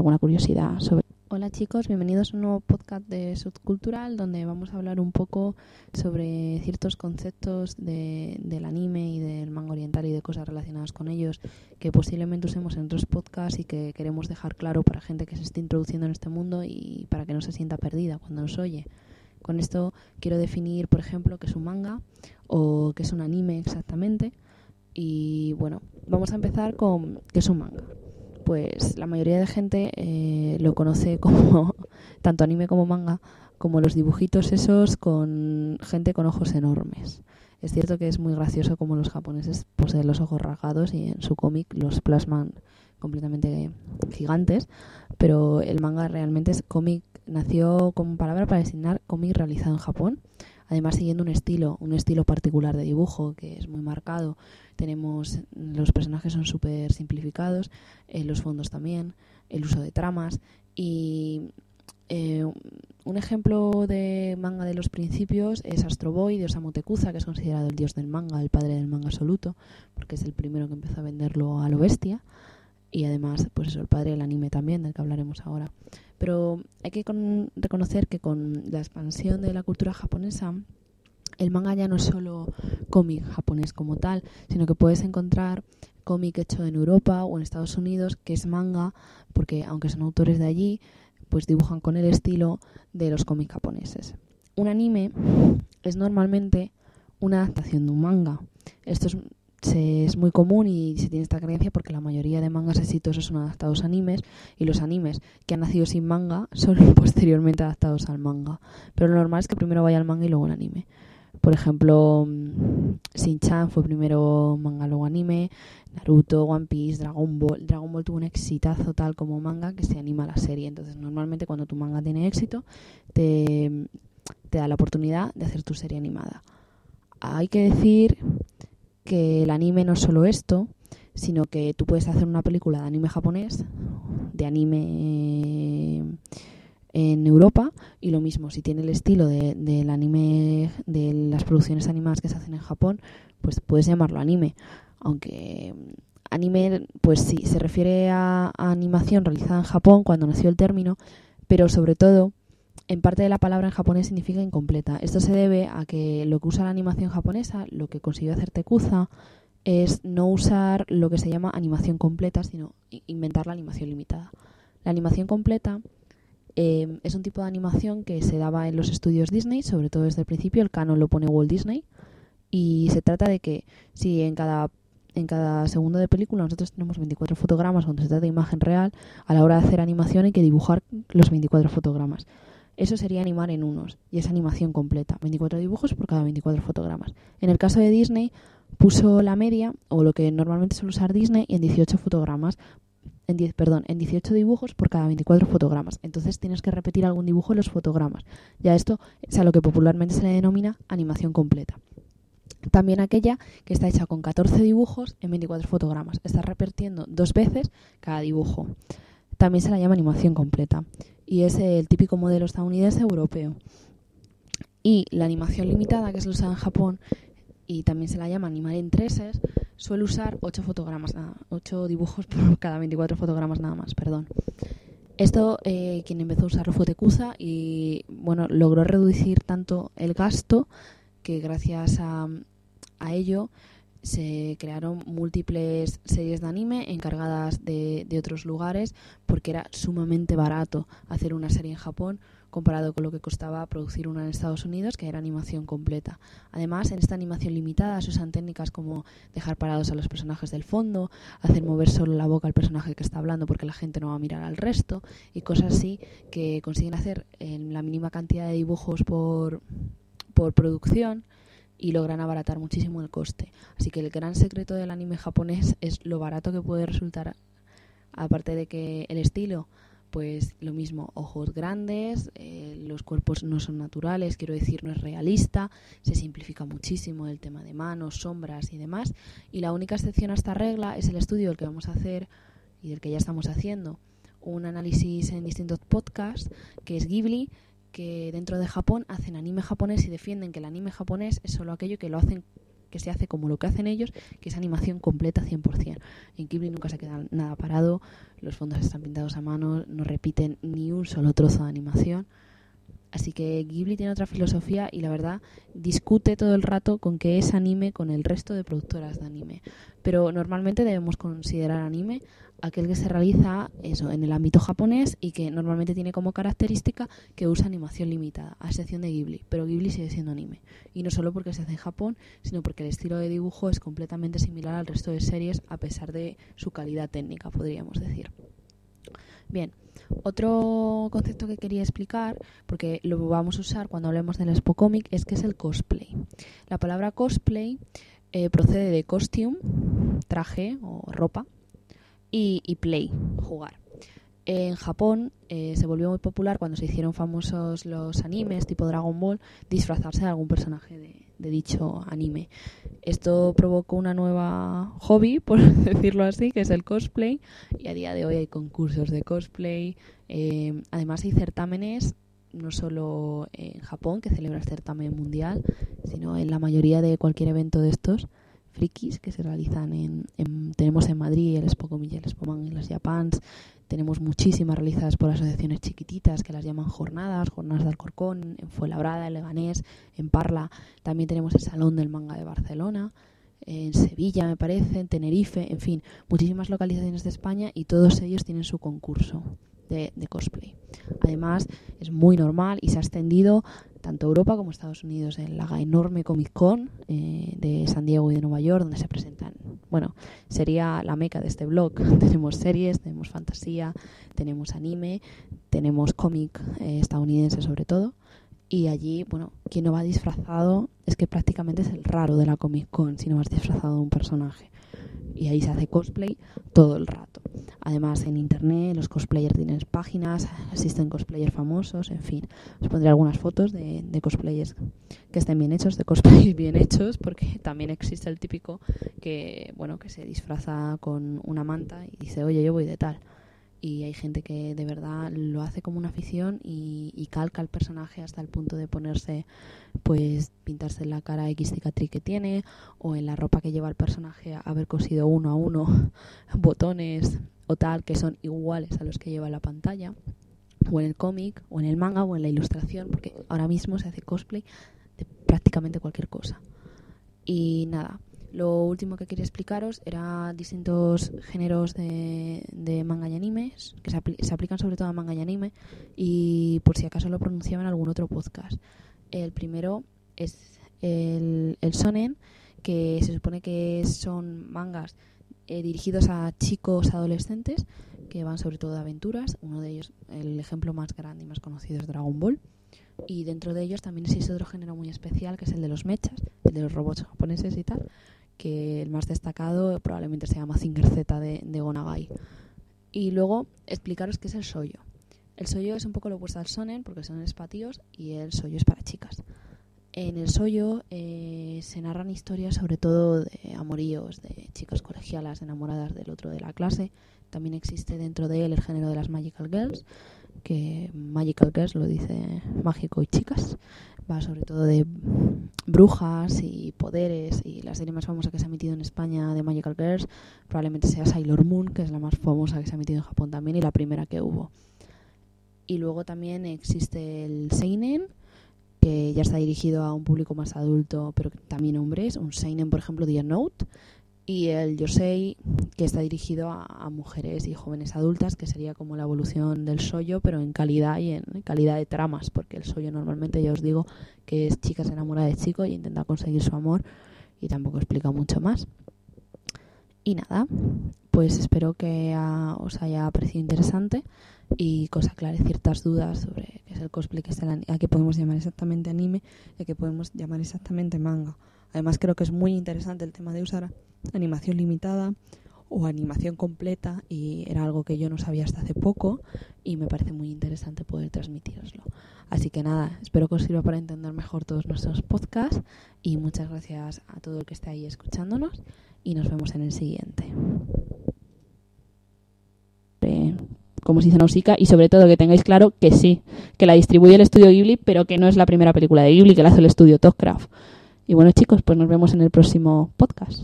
alguna curiosidad sobre... Hola chicos, bienvenidos a un nuevo podcast de Subcultural donde vamos a hablar un poco sobre ciertos conceptos de, del anime y del manga oriental y de cosas relacionadas con ellos que posiblemente usemos en otros podcasts y que queremos dejar claro para gente que se esté introduciendo en este mundo y para que no se sienta perdida cuando nos oye. Con esto quiero definir, por ejemplo, qué es un manga o qué es un anime exactamente. Y bueno, vamos a empezar con qué es un manga pues la mayoría de gente eh, lo conoce como tanto anime como manga, como los dibujitos esos con gente con ojos enormes. Es cierto que es muy gracioso como los japoneses poseen los ojos rasgados y en su cómic los plasman completamente gigantes, pero el manga realmente es cómic, nació como palabra para designar cómic realizado en Japón además siguiendo un estilo, un estilo particular de dibujo que es muy marcado. Tenemos, los personajes son súper simplificados, eh, los fondos también, el uso de tramas y eh, un ejemplo de manga de los principios es Astro Boy de Osamu que es considerado el dios del manga, el padre del manga absoluto, porque es el primero que empezó a venderlo a lo bestia y además, pues eso, el padre del anime también, del que hablaremos ahora. Pero hay que reconocer que con la expansión de la cultura japonesa, el manga ya no es solo cómic japonés como tal, sino que puedes encontrar cómic hecho en Europa o en Estados Unidos que es manga, porque aunque son autores de allí, pues dibujan con el estilo de los cómics japoneses. Un anime es normalmente una adaptación de un manga. Esto es se, es muy común y se tiene esta creencia porque la mayoría de mangas exitosos son adaptados a animes y los animes que han nacido sin manga son posteriormente adaptados al manga. Pero lo normal es que primero vaya al manga y luego el anime. Por ejemplo, mm, Shin-Chan fue primero manga, luego anime, Naruto, One Piece, Dragon Ball. Dragon Ball tuvo un exitazo tal como manga que se anima a la serie. Entonces, normalmente cuando tu manga tiene éxito, te, te da la oportunidad de hacer tu serie animada. Hay que decir que el anime no es solo esto, sino que tú puedes hacer una película de anime japonés, de anime en Europa, y lo mismo, si tiene el estilo del anime, de las producciones animadas que se hacen en Japón, pues puedes llamarlo anime. Aunque anime, pues sí, se refiere a animación realizada en Japón cuando nació el término, pero sobre todo en parte de la palabra en japonés significa incompleta. Esto se debe a que lo que usa la animación japonesa, lo que consiguió hacer Tekuza, es no usar lo que se llama animación completa, sino inventar la animación limitada. La animación completa eh, es un tipo de animación que se daba en los estudios Disney, sobre todo desde el principio, el canon lo pone Walt Disney, y se trata de que si en cada en cada segundo de película nosotros tenemos 24 fotogramas cuando se trata de imagen real, a la hora de hacer animación hay que dibujar los 24 fotogramas. Eso sería animar en unos y es animación completa, 24 dibujos por cada 24 fotogramas. En el caso de Disney puso la media o lo que normalmente suele usar Disney en 18 fotogramas en 10, perdón, en 18 dibujos por cada 24 fotogramas. Entonces tienes que repetir algún dibujo en los fotogramas. Ya esto es a lo que popularmente se le denomina animación completa. También aquella que está hecha con 14 dibujos en 24 fotogramas. Está repitiendo dos veces cada dibujo. También se la llama animación completa y es el típico modelo estadounidense europeo. Y la animación limitada, que se usa en Japón y también se la llama animar en treses, suele usar 8 fotogramas, 8 dibujos por cada 24 fotogramas nada más, perdón. Esto eh, quien empezó a usarlo fue Tekuza y bueno, logró reducir tanto el gasto que gracias a ello se crearon múltiples series de anime encargadas de, de, otros lugares porque era sumamente barato hacer una serie en Japón comparado con lo que costaba producir una en Estados Unidos, que era animación completa. Además, en esta animación limitada se usan técnicas como dejar parados a los personajes del fondo, hacer mover solo la boca al personaje que está hablando porque la gente no va a mirar al resto y cosas así que consiguen hacer en la mínima cantidad de dibujos por, por producción y logran abaratar muchísimo el coste. Así que el gran secreto del anime japonés es lo barato que puede resultar, aparte de que el estilo, pues lo mismo, ojos grandes, eh, los cuerpos no son naturales, quiero decir, no es realista, se simplifica muchísimo el tema de manos, sombras y demás. Y la única excepción a esta regla es el estudio del que vamos a hacer y del que ya estamos haciendo un análisis en distintos podcasts, que es Ghibli, que dentro de Japón hacen anime japonés y defienden que el anime japonés es solo aquello que lo hacen que se hace como lo que hacen ellos, que es animación completa 100%. En Ghibli nunca se queda nada parado, los fondos están pintados a mano, no repiten ni un solo trozo de animación. Así que Ghibli tiene otra filosofía y la verdad discute todo el rato con que es anime con el resto de productoras de anime. Pero normalmente debemos considerar anime aquel que se realiza eso en el ámbito japonés y que normalmente tiene como característica que usa animación limitada, a excepción de Ghibli. Pero Ghibli sigue siendo anime. Y no solo porque se hace en Japón, sino porque el estilo de dibujo es completamente similar al resto de series a pesar de su calidad técnica, podríamos decir. Bien, otro concepto que quería explicar, porque lo vamos a usar cuando hablemos del Expo Comic, es que es el cosplay. La palabra cosplay eh, procede de costume, traje o ropa, y, play, jugar. En Japón eh, se volvió muy popular cuando se hicieron famosos los animes tipo Dragon Ball disfrazarse de algún personaje de, de dicho anime. Esto provocó una nueva hobby, por decirlo así, que es el cosplay. Y a día de hoy hay concursos de cosplay. Eh, además hay certámenes, no solo en Japón, que celebra el certamen mundial, sino en la mayoría de cualquier evento de estos frikis que se realizan en, tenemos en Madrid el Expo Comilla, el y las Japans tenemos muchísimas realizadas por asociaciones chiquititas que las llaman jornadas, jornadas de Alcorcón, en Fuenlabrada, en Leganés, en Parla. También tenemos el Salón del Manga de Barcelona, en Sevilla, me parece, en Tenerife, en fin, muchísimas localizaciones de España y todos ellos tienen su concurso de, cosplay. Además, es muy normal y se ha extendido tanto Europa como Estados Unidos en la enorme Comic Con eh, de San Diego y de Nueva York, donde se presentan, bueno, sería la meca de este blog. tenemos series, tenemos fantasía, tenemos anime, tenemos cómic eh, estadounidense sobre todo. Y allí, bueno, quien no va disfrazado es que prácticamente es el raro de la Comic Con si no vas disfrazado de un personaje y ahí se hace cosplay todo el rato. Además, en internet los cosplayers tienen páginas, existen cosplayers famosos, en fin. Os pondré algunas fotos de, de cosplayers que estén bien hechos, de cosplayers bien hechos, porque también existe el típico que, bueno, que se disfraza con una manta y dice, oye, yo voy de tal y hay gente que de verdad lo hace como una afición y, y, calca el personaje hasta el punto de ponerse, pues, pintarse la cara X cicatriz que tiene o en la ropa que lleva el personaje haber cosido uno a uno botones o tal que son iguales a los que lleva la pantalla o en el cómic o en el manga o en la ilustración porque ahora mismo se hace cosplay de prácticamente cualquier cosa. Y nada, lo último que quería explicaros era distintos géneros de, manga y animes que se, aplican sobre todo a manga y anime y por si acaso lo pronunciaba en algún otro podcast. El primero es el, el sonen, que se supone que son mangas eh, dirigidos a chicos adolescentes que van sobre todo de aventuras. Uno de ellos, el ejemplo más grande y más conocido es Dragon Ball. Y dentro de ellos también existe otro género muy especial que es el de los mechas, el de los robots japoneses y tal, que el más destacado probablemente se llama Zinger Z de, de Gonagai. Y luego explicaros qué es el soyo. El soyo es un poco lo opuesto al sonen, porque son es para y el soyo es para chicas. En el soyo eh, se narran historias sobre todo de amoríos, de chicas colegialas enamoradas del otro de la clase. También existe dentro de él el género de las Magical Girls, que Magical Girls lo dice mágico y chicas va sobre todo de brujas y poderes y la serie más famosa que se ha emitido en España de Magical Girls probablemente sea Sailor Moon, que es la más famosa que se ha emitido en Japón también y la primera que hubo. Y luego también existe el Seinen, que ya está dirigido a un público más adulto, pero también hombres. Un Seinen, por ejemplo, The Note, y el Yosei, que está dirigido a, mujeres y jóvenes adultas, que sería como la evolución del soyo, pero en calidad y en calidad de tramas, porque el soyo normalmente ya os digo que es chicas enamoradas de chicos y intenta conseguir su amor y tampoco explica mucho más. Y nada, pues espero que os haya parecido interesante y que os aclare ciertas dudas sobre qué es el cosplay, que es el, a qué podemos llamar exactamente anime y a qué podemos llamar exactamente manga. Además creo que es muy interesante el tema de usar animación limitada o animación completa y era algo que yo no sabía hasta hace poco y me parece muy interesante poder transmitiroslo. Así que nada, espero que os sirva para entender mejor todos nuestros podcasts y muchas gracias a todo el que esté ahí escuchándonos y nos vemos en el siguiente. Como se dice Nausicaa y sobre todo que tengáis claro que sí, que la distribuye el estudio Ghibli pero que no es la primera película de Ghibli que la hace el estudio Topcraft Y bueno chicos, pues nos vemos en el próximo podcast.